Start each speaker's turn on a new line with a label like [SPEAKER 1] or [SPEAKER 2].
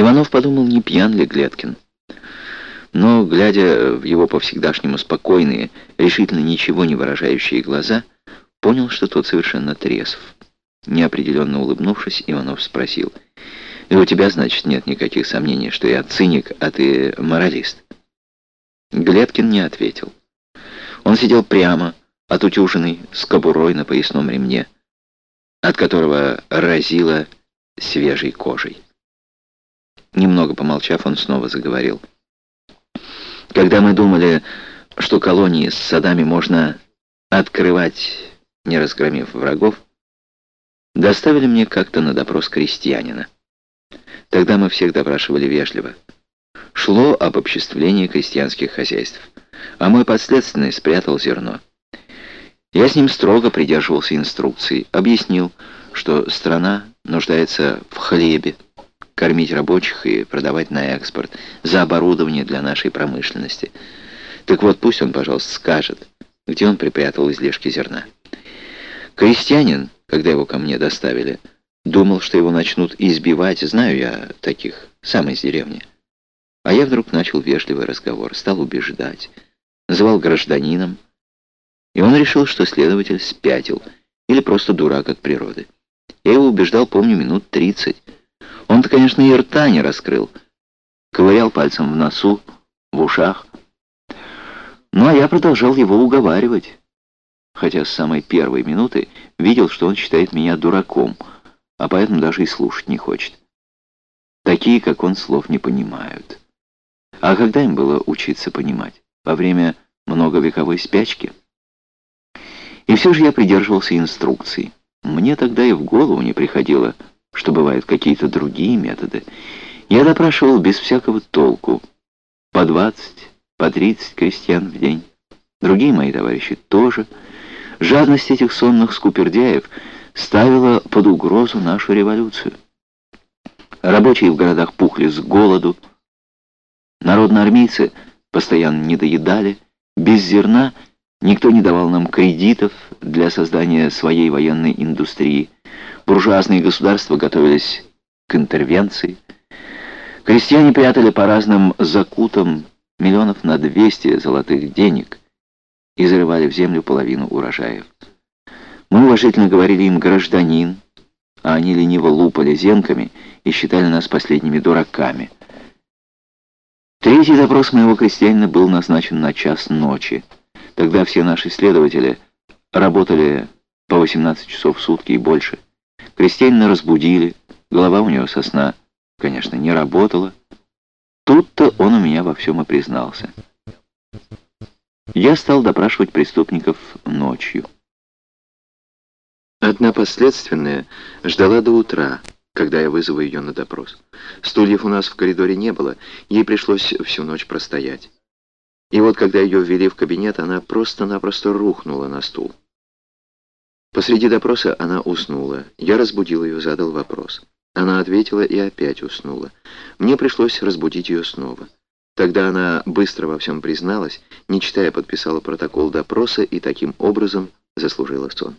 [SPEAKER 1] Иванов подумал, не пьян ли Глеткин. Но, глядя в его по-всегдашнему спокойные, решительно ничего не выражающие глаза, понял, что тот совершенно трезв. Неопределенно улыбнувшись, Иванов спросил, «И у тебя, значит, нет никаких сомнений, что я циник, а ты моралист?» Глеткин не ответил. Он сидел прямо, отутюженный, с кобурой на поясном ремне, от которого разило свежей кожей. Немного помолчав, он снова заговорил. «Когда мы думали, что колонии с садами можно открывать, не разгромив врагов, доставили мне как-то на допрос крестьянина. Тогда мы всех допрашивали вежливо. Шло об обобществлении крестьянских хозяйств, а мой подследственный спрятал зерно. Я с ним строго придерживался инструкций, объяснил, что страна нуждается в хлебе, кормить рабочих и продавать на экспорт, за оборудование для нашей промышленности. Так вот, пусть он, пожалуйста, скажет, где он припрятал излишки зерна. Крестьянин, когда его ко мне доставили, думал, что его начнут избивать, знаю я таких, сам из деревни. А я вдруг начал вежливый разговор, стал убеждать, называл гражданином, и он решил, что следователь спятил или просто дурак от природы. Я его убеждал, помню, минут тридцать. Он-то, конечно, и рта не раскрыл. Ковырял пальцем в носу, в ушах. Ну, а я продолжал его уговаривать. Хотя с самой первой минуты видел, что он считает меня дураком, а поэтому даже и слушать не хочет. Такие, как он, слов не понимают. А когда им было учиться понимать? Во время многовековой спячки? И все же я придерживался инструкций. Мне тогда и в голову не приходило, что бывают какие-то другие методы. Я допрашивал без всякого толку. По двадцать, по тридцать крестьян в день. Другие мои товарищи тоже. Жадность этих сонных скупердяев ставила под угрозу нашу революцию. Рабочие в городах пухли с голоду. Народноармейцы постоянно недоедали. Без зерна никто не давал нам кредитов для создания своей военной индустрии. Буржуазные государства готовились к интервенции. Крестьяне прятали по разным закутам миллионов на 200 золотых денег и зарывали в землю половину урожаев. Мы уважительно говорили им «гражданин», а они лениво лупали зенками и считали нас последними дураками. Третий допрос моего крестьянина был назначен на час ночи. Тогда все наши следователи работали по 18 часов в сутки и больше. Крестьянина разбудили, голова у него со сна, конечно, не работала. Тут-то он у меня во всем и признался. Я стал допрашивать преступников ночью. Одна последственная ждала до утра, когда я вызову ее на допрос. Стульев у нас в коридоре не было, ей пришлось всю ночь простоять. И вот, когда ее ввели в кабинет, она просто-напросто рухнула на стул. Посреди допроса она уснула. Я разбудил ее, задал вопрос. Она ответила и опять уснула. Мне пришлось разбудить ее снова. Тогда она быстро во всем призналась, не читая, подписала протокол допроса и таким образом заслужила сон.